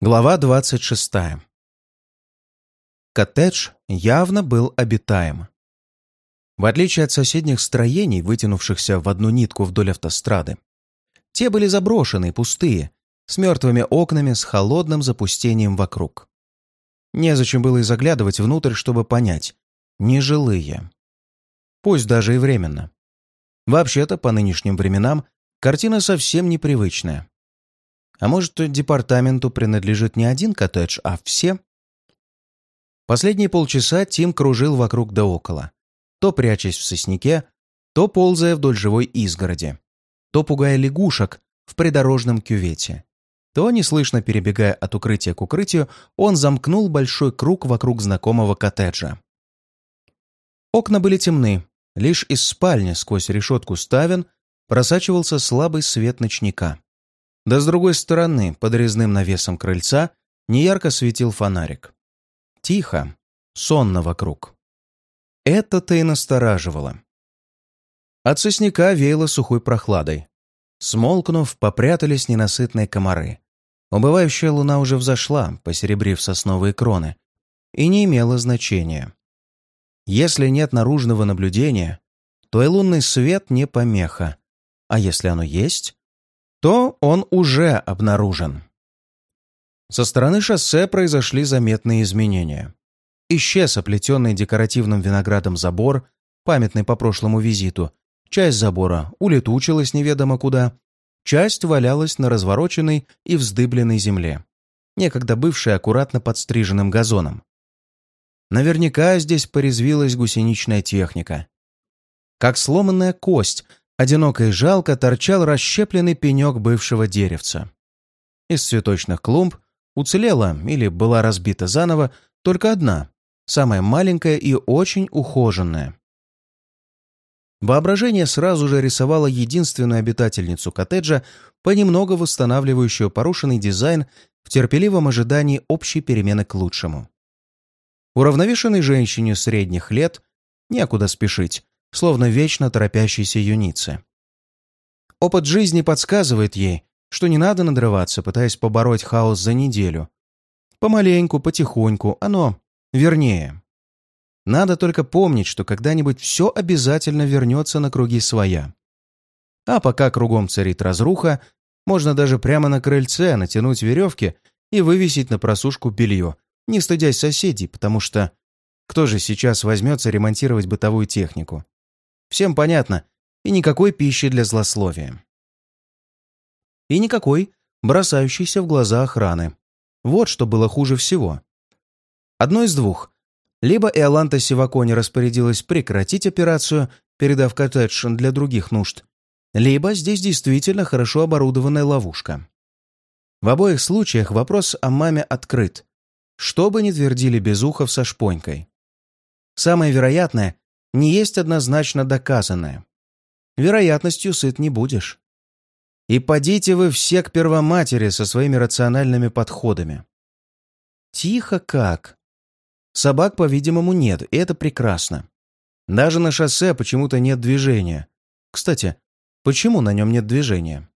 Глава 26. Коттедж явно был обитаем. В отличие от соседних строений, вытянувшихся в одну нитку вдоль автострады, те были заброшены и пустые, с мертвыми окнами, с холодным запустением вокруг. Незачем было и заглядывать внутрь, чтобы понять. Нежилые. Пусть даже и временно. Вообще-то, по нынешним временам, картина совсем непривычная. А может, департаменту принадлежит не один коттедж, а все? Последние полчаса Тим кружил вокруг да около, то прячась в сосняке, то ползая вдоль живой изгороди, то пугая лягушек в придорожном кювете, то, неслышно перебегая от укрытия к укрытию, он замкнул большой круг вокруг знакомого коттеджа. Окна были темны, лишь из спальни сквозь решетку ставен просачивался слабый свет ночника. Да с другой стороны, под резным навесом крыльца, неярко светил фонарик. Тихо, сонно вокруг. Это-то и настораживало. От сосняка веяло сухой прохладой. Смолкнув, попрятались ненасытные комары. Убывающая луна уже взошла, посеребрив сосновые кроны, и не имела значения. Если нет наружного наблюдения, то и лунный свет не помеха, а если оно есть, то он уже обнаружен. Со стороны шоссе произошли заметные изменения. Исчез оплетенный декоративным виноградом забор, памятный по прошлому визиту. Часть забора улетучилась неведомо куда, часть валялась на развороченной и вздыбленной земле, некогда бывшей аккуратно подстриженным газоном. Наверняка здесь порезвилась гусеничная техника. Как сломанная кость, Одиноко и жалко торчал расщепленный пенек бывшего деревца. Из цветочных клумб уцелела или была разбита заново только одна, самая маленькая и очень ухоженная. Воображение сразу же рисовало единственную обитательницу коттеджа, понемногу восстанавливающую порушенный дизайн в терпеливом ожидании общей перемены к лучшему. Уравновешенной женщине средних лет некуда спешить, словно вечно торопящейся юнице. Опыт жизни подсказывает ей, что не надо надрываться, пытаясь побороть хаос за неделю. Помаленьку, потихоньку, оно вернее. Надо только помнить, что когда-нибудь все обязательно вернется на круги своя. А пока кругом царит разруха, можно даже прямо на крыльце натянуть веревки и вывесить на просушку белье, не стыдясь соседей, потому что кто же сейчас возьмется ремонтировать бытовую технику? Всем понятно. И никакой пищи для злословия. И никакой бросающейся в глаза охраны. Вот что было хуже всего. Одно из двух. Либо Иоланта Сивакони распорядилась прекратить операцию, передав коттедж для других нужд, либо здесь действительно хорошо оборудованная ловушка. В обоих случаях вопрос о маме открыт, что бы ни твердили Безухов со Шпонькой. Самое вероятное, не есть однозначно доказанное. Вероятностью сыт не будешь. И подите вы все к первоматери со своими рациональными подходами. Тихо как. Собак, по-видимому, нет, и это прекрасно. Даже на шоссе почему-то нет движения. Кстати, почему на нем нет движения?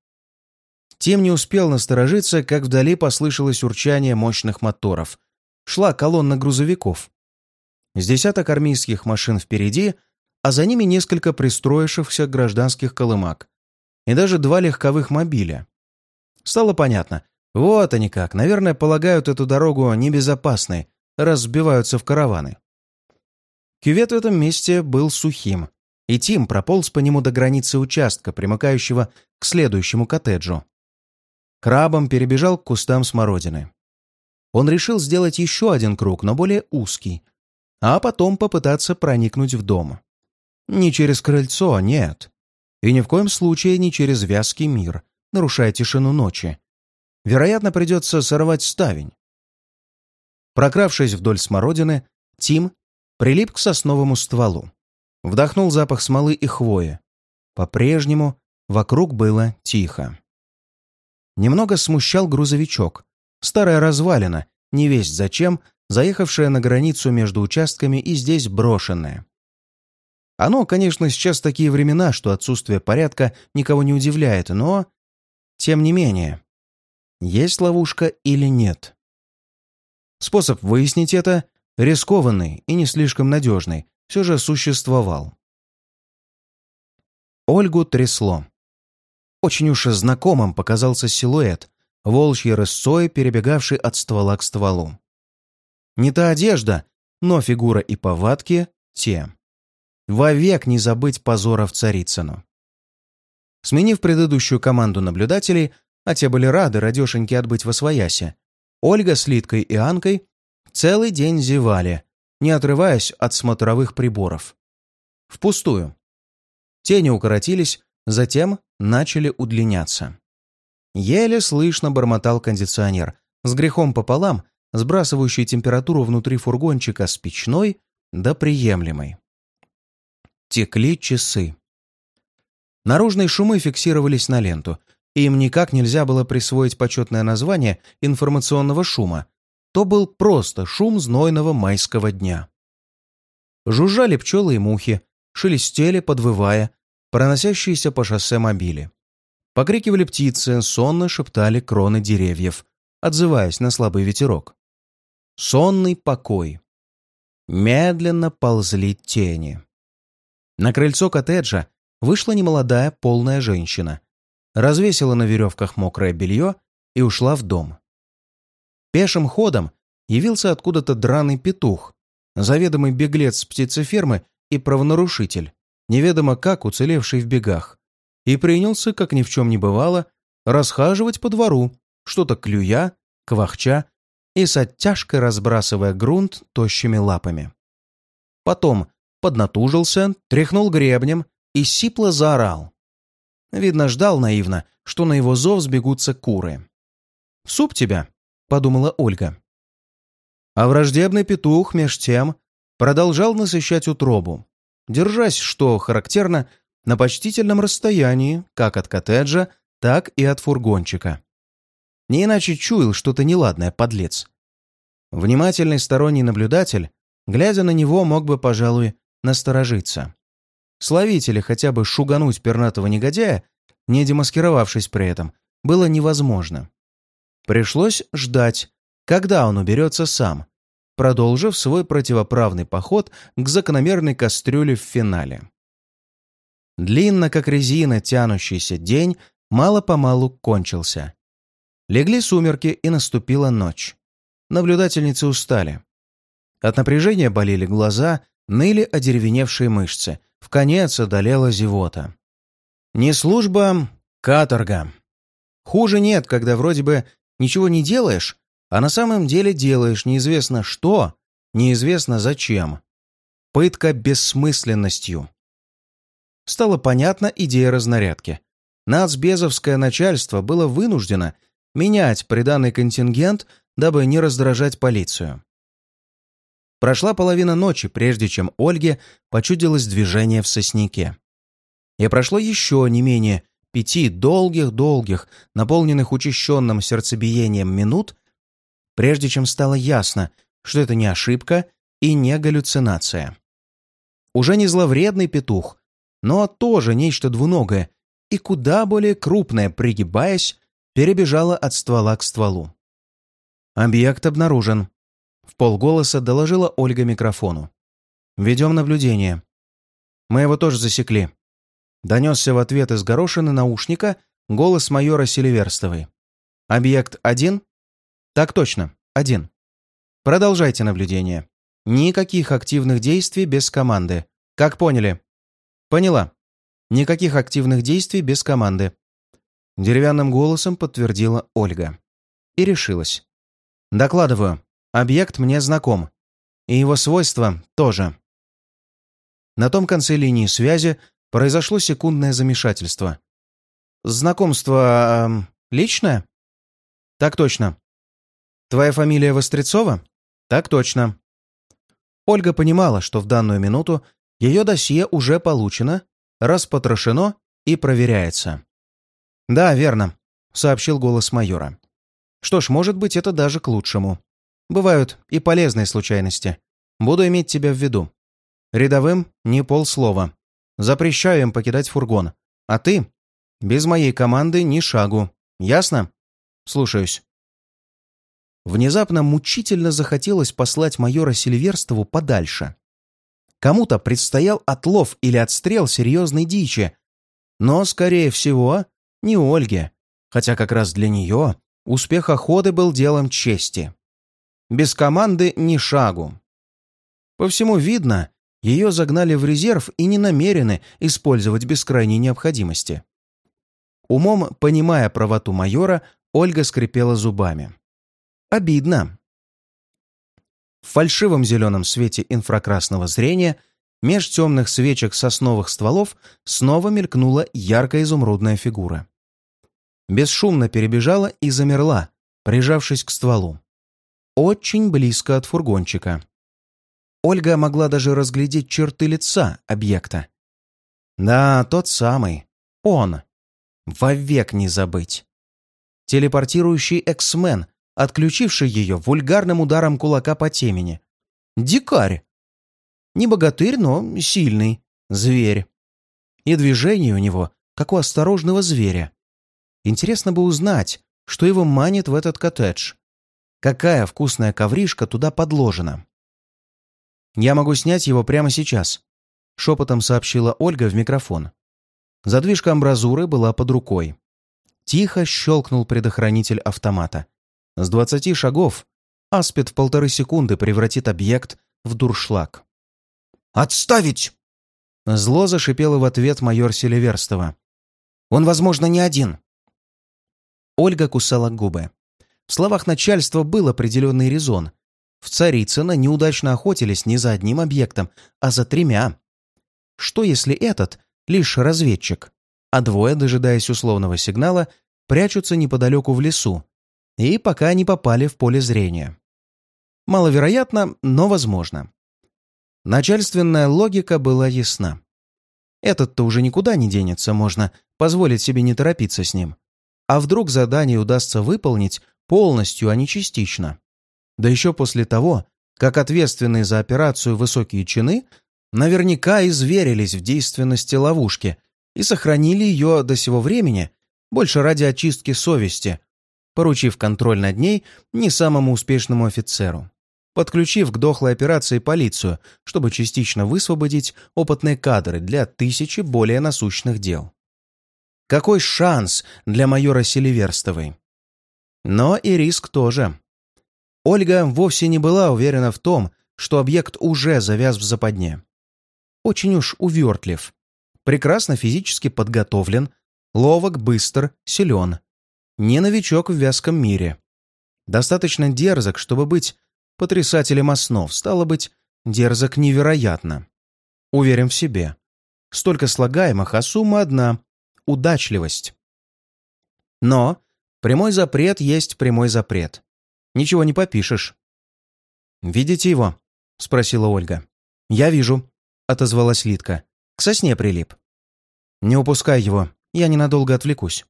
Тим не успел насторожиться, как вдали послышалось урчание мощных моторов. Шла колонна грузовиков. С десяток армейских машин впереди, а за ними несколько пристроившихся гражданских колымак. И даже два легковых мобиля. Стало понятно. Вот они как. Наверное, полагают эту дорогу небезопасной, раз сбиваются в караваны. Кювет в этом месте был сухим, и Тим прополз по нему до границы участка, примыкающего к следующему коттеджу. Крабом перебежал к кустам смородины. Он решил сделать еще один круг, но более узкий, а потом попытаться проникнуть в дом. Не через крыльцо, нет. И ни в коем случае не через вязкий мир, нарушая тишину ночи. Вероятно, придется сорвать ставень. Прокравшись вдоль смородины, Тим прилип к сосновому стволу. Вдохнул запах смолы и хвои. По-прежнему вокруг было тихо. Немного смущал грузовичок. Старая развалина, не весть зачем, заехавшая на границу между участками и здесь брошенная. Оно, конечно, сейчас такие времена, что отсутствие порядка никого не удивляет, но... Тем не менее. есть ловушка или нет. Способ выяснить это, рискованный и не слишком надежный, все же существовал. Ольгу трясло. Очень уж знакомым показался силуэт, волчьей рысцой, перебегавший от ствола к стволу. Не та одежда, но фигура и повадки — те. Вовек не забыть позоров Царицыну. Сменив предыдущую команду наблюдателей, а те были рады радешеньки отбыть во своясе, Ольга с Литкой и Анкой целый день зевали, не отрываясь от смотровых приборов. Впустую. Тени укоротились, затем начали удлиняться. Еле слышно бормотал кондиционер, с грехом пополам, сбрасывающий температуру внутри фургончика с печной до приемлемой. Текли часы. Наружные шумы фиксировались на ленту, и им никак нельзя было присвоить почетное название информационного шума. То был просто шум знойного майского дня. Жужжали пчелы и мухи, шелестели, подвывая, проносящиеся по шоссе мобили. Покрикивали птицы, сонно шептали кроны деревьев, отзываясь на слабый ветерок. Сонный покой. Медленно ползли тени. На крыльцо коттеджа вышла немолодая полная женщина, развесила на веревках мокрое белье и ушла в дом. Пешим ходом явился откуда-то драный петух, заведомый беглец птицефермы и правонарушитель, неведомо как уцелевший в бегах, и принялся, как ни в чем не бывало, расхаживать по двору, что-то клюя, квахча и с оттяжкой разбрасывая грунт тощими лапами. Потом поднатужился, тряхнул гребнем и сипло заорал. Видно, ждал наивно, что на его зов сбегутся куры. «Суп тебя», — подумала Ольга. А враждебный петух, меж тем, продолжал насыщать утробу, держась, что характерно, на почтительном расстоянии, как от коттеджа, так и от фургончика. Не иначе чуял что-то неладное, подлец. Внимательный сторонний наблюдатель, глядя на него, мог бы, пожалуй, насторожиться. Словить или хотя бы шугануть пернатого негодяя, не демаскировавшись при этом, было невозможно. Пришлось ждать, когда он уберется сам, продолжив свой противоправный поход к закономерной кастрюле в финале. Длинно, как резина, тянущийся день мало-помалу кончился. Легли сумерки, и наступила ночь. Наблюдательницы устали. От напряжения болели глаза, ныли одеревеневшие мышцы — в конец одолела зевота. Не служба, каторга. Хуже нет, когда вроде бы ничего не делаешь, а на самом деле делаешь неизвестно что, неизвестно зачем. Пытка бессмысленностью. Стала понятна идея разнарядки. Нацбезовское начальство было вынуждено менять приданный контингент, дабы не раздражать полицию. Прошла половина ночи, прежде чем Ольге почудилось движение в сосняке. И прошло еще не менее пяти долгих-долгих, наполненных учащенным сердцебиением минут, прежде чем стало ясно, что это не ошибка и не галлюцинация. Уже не зловредный петух, но тоже нечто двуногое и куда более крупное, пригибаясь, перебежало от ствола к стволу. Объект обнаружен. В полголоса доложила Ольга микрофону. «Ведем наблюдение». «Мы его тоже засекли». Донесся в ответ из горошины наушника голос майора Селиверстовой. «Объект один?» «Так точно, один. Продолжайте наблюдение. Никаких активных действий без команды. Как поняли?» «Поняла. Никаких активных действий без команды». Деревянным голосом подтвердила Ольга. И решилась. «Докладываю. Объект мне знаком. И его свойства тоже. На том конце линии связи произошло секундное замешательство. «Знакомство... Э, личное?» «Так точно». «Твоя фамилия Вострецова?» «Так точно». Ольга понимала, что в данную минуту ее досье уже получено, распотрошено и проверяется. «Да, верно», — сообщил голос майора. «Что ж, может быть, это даже к лучшему. Бывают и полезные случайности. Буду иметь тебя в виду. Рядовым не полслова. Запрещаю им покидать фургон. А ты? Без моей команды ни шагу. Ясно? Слушаюсь. Внезапно мучительно захотелось послать майора Сильверстову подальше. Кому-то предстоял отлов или отстрел серьезной дичи, но, скорее всего, не Ольге, хотя как раз для нее успех охоты был делом чести. Без команды ни шагу. По всему видно, ее загнали в резерв и не намерены использовать без крайней необходимости. Умом, понимая правоту майора, Ольга скрипела зубами. Обидно. В фальшивом зеленом свете инфракрасного зрения меж темных свечек сосновых стволов снова мелькнула яркая изумрудная фигура. Бесшумно перебежала и замерла, прижавшись к стволу. Очень близко от фургончика. Ольга могла даже разглядеть черты лица объекта. Да, тот самый. Он. Вовек не забыть. Телепортирующий эксмен, отключивший ее вульгарным ударом кулака по темени. Дикарь. Не богатырь, но сильный. Зверь. И движение у него, как у осторожного зверя. Интересно бы узнать, что его манит в этот коттедж. Какая вкусная ковришка туда подложена. «Я могу снять его прямо сейчас», — шепотом сообщила Ольга в микрофон. Задвижка амбразуры была под рукой. Тихо щелкнул предохранитель автомата. С двадцати шагов аспид в полторы секунды превратит объект в дуршлаг. «Отставить!» Зло зашипело в ответ майор Селиверстова. «Он, возможно, не один». Ольга кусала губы. В словах начальства был определенный резон, в Царицыно неудачно охотились не за одним объектом, а за тремя. Что если этот лишь разведчик, а двое, дожидаясь условного сигнала, прячутся неподалеку в лесу и пока не попали в поле зрения? Маловероятно, но возможно. Начальственная логика была ясна. Этот-то уже никуда не денется, можно позволить себе не торопиться с ним. А вдруг задание удастся выполнить полностью, а не частично? Да еще после того, как ответственные за операцию высокие чины наверняка изверились в действенности ловушки и сохранили ее до сего времени больше ради очистки совести, поручив контроль над ней не самому успешному офицеру, подключив к дохлой операции полицию, чтобы частично высвободить опытные кадры для тысячи более насущных дел. Какой шанс для майора Селиверстовой? Но и риск тоже. Ольга вовсе не была уверена в том, что объект уже завяз в западне. Очень уж увертлив. Прекрасно физически подготовлен, ловок, быстр, силен. Не новичок в вязком мире. Достаточно дерзок, чтобы быть потрясателем основ, стало быть, дерзок невероятно. Уверен в себе. Столько слагаемых, а сумма одна — удачливость. Но прямой запрет есть прямой запрет. Ничего не попишешь». «Видите его?» — спросила Ольга. «Я вижу», — отозвалась Литка. «К сосне прилип». «Не упускай его, я ненадолго отвлекусь».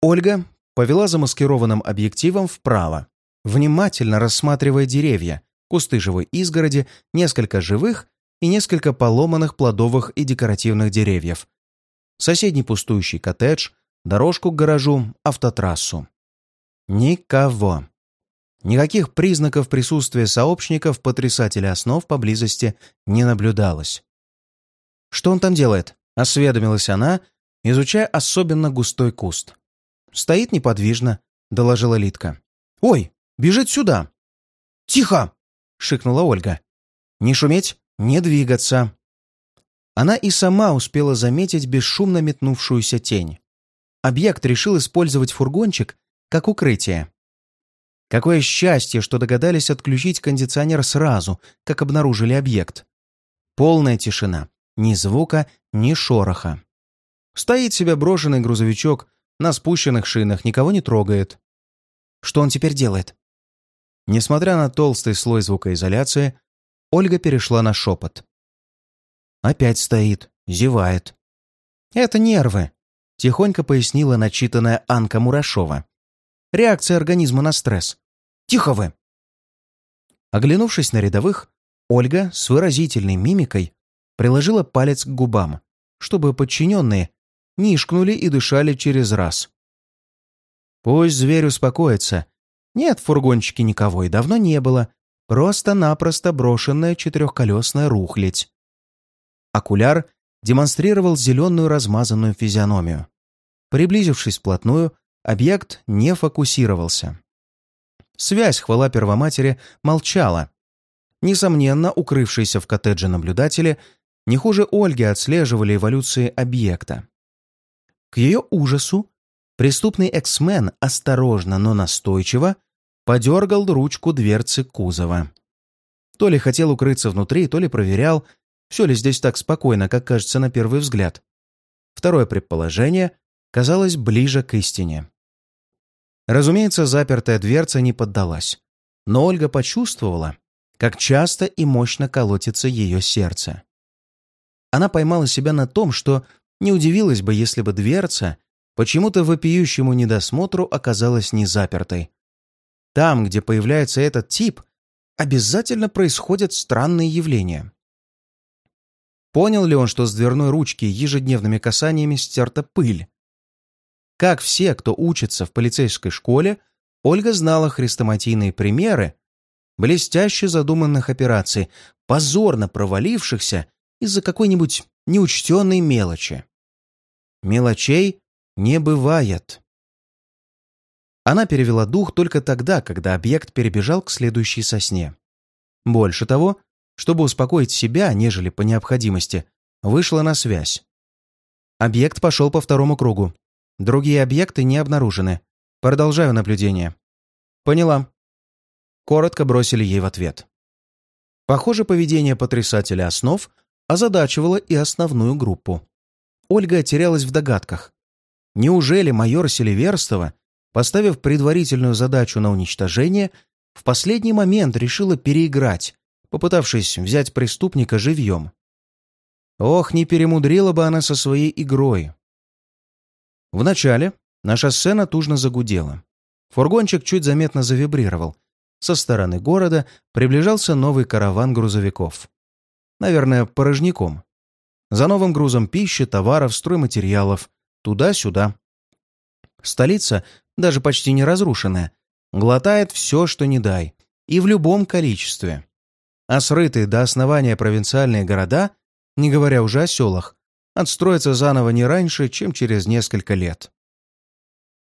Ольга повела замаскированным объективом вправо, внимательно рассматривая деревья, кусты живой изгороди, несколько живых и несколько поломанных плодовых и декоративных деревьев, соседний пустующий коттедж, дорожку к гаражу, автотрассу. Никого. Никаких признаков присутствия сообщников потрясателя основ поблизости не наблюдалось. «Что он там делает?» — осведомилась она, изучая особенно густой куст. «Стоит неподвижно», — доложила Литка. «Ой, бежит сюда!» «Тихо!» — шикнула Ольга. «Не шуметь, не двигаться!» Она и сама успела заметить бесшумно метнувшуюся тень. Объект решил использовать фургончик как укрытие. Какое счастье, что догадались отключить кондиционер сразу, как обнаружили объект. Полная тишина. Ни звука, ни шороха. Стоит себе брошенный грузовичок на спущенных шинах, никого не трогает. Что он теперь делает? Несмотря на толстый слой звукоизоляции, Ольга перешла на шепот. Опять стоит, зевает. «Это нервы», — тихонько пояснила начитанная Анка Мурашова. Реакция организма на стресс. Тихо вы!» Оглянувшись на рядовых, Ольга с выразительной мимикой приложила палец к губам, чтобы подчиненные не ишкнули и дышали через раз. Пусть зверь успокоится. Нет в фургончике никого и давно не было. Просто-напросто брошенная четырехколесная рухлядь. Окуляр демонстрировал зеленую размазанную физиономию. Приблизившись вплотную, объект не фокусировался. Связь, хвала первоматери, молчала. Несомненно, укрывшиеся в коттедже наблюдатели не хуже Ольги отслеживали эволюции объекта. К ее ужасу преступный эксмен осторожно, но настойчиво подергал ручку дверцы кузова. То ли хотел укрыться внутри, то ли проверял, все ли здесь так спокойно, как кажется на первый взгляд. Второе предположение казалось ближе к истине. Разумеется, запертая дверца не поддалась, но Ольга почувствовала, как часто и мощно колотится ее сердце. Она поймала себя на том, что не удивилась бы, если бы дверца почему-то вопиющему недосмотру оказалась не запертой. Там, где появляется этот тип, обязательно происходят странные явления. Понял ли он, что с дверной ручки ежедневными касаниями стерта пыль? Как все, кто учится в полицейской школе, Ольга знала хрестоматийные примеры блестяще задуманных операций, позорно провалившихся из-за какой-нибудь неучтенной мелочи. Мелочей не бывает. Она перевела дух только тогда, когда объект перебежал к следующей сосне. Больше того, чтобы успокоить себя, нежели по необходимости, вышла на связь. Объект пошел по второму кругу. Другие объекты не обнаружены. Продолжаю наблюдение. Поняла. Коротко бросили ей в ответ. Похоже, поведение потрясателя основ озадачивало и основную группу. Ольга терялась в догадках. Неужели майор Селиверстова, поставив предварительную задачу на уничтожение, в последний момент решила переиграть попытавшись взять преступника живьем. Ох, не перемудрила бы она со своей игрой. Вначале наша сцена тужно загудела. Фургончик чуть заметно завибрировал. Со стороны города приближался новый караван грузовиков. Наверное, порожняком. За новым грузом пищи, товаров, стройматериалов. Туда-сюда. Столица, даже почти не разрушенная, глотает все, что не дай. И в любом количестве а срытые до основания провинциальные города, не говоря уже о селах, отстроятся заново не раньше, чем через несколько лет.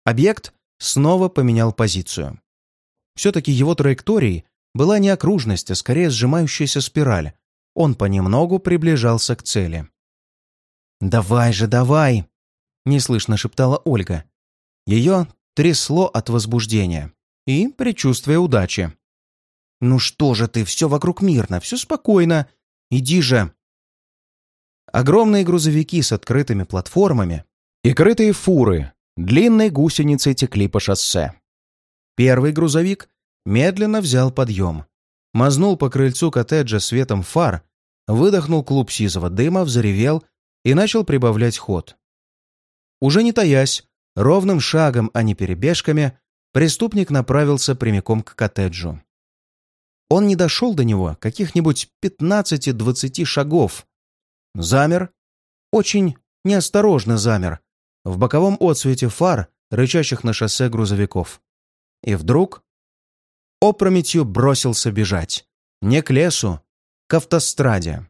Объект снова поменял позицию. Все-таки его траекторией была не окружность, а скорее сжимающаяся спираль. Он понемногу приближался к цели. «Давай же, давай!» — неслышно шептала Ольга. Ее трясло от возбуждения и предчувствия удачи. «Ну что же ты, все вокруг мирно, все спокойно. Иди же!» Огромные грузовики с открытыми платформами и крытые фуры длинной гусеницей текли по шоссе. Первый грузовик медленно взял подъем, мазнул по крыльцу коттеджа светом фар, выдохнул клуб сизого дыма, взревел и начал прибавлять ход. Уже не таясь, ровным шагом, а не перебежками, преступник направился прямиком к коттеджу. Он не дошел до него каких-нибудь 15-20 шагов. Замер, очень неосторожно замер, в боковом отсвете фар, рычащих на шоссе грузовиков. И вдруг опрометью бросился бежать. Не к лесу, к автостраде.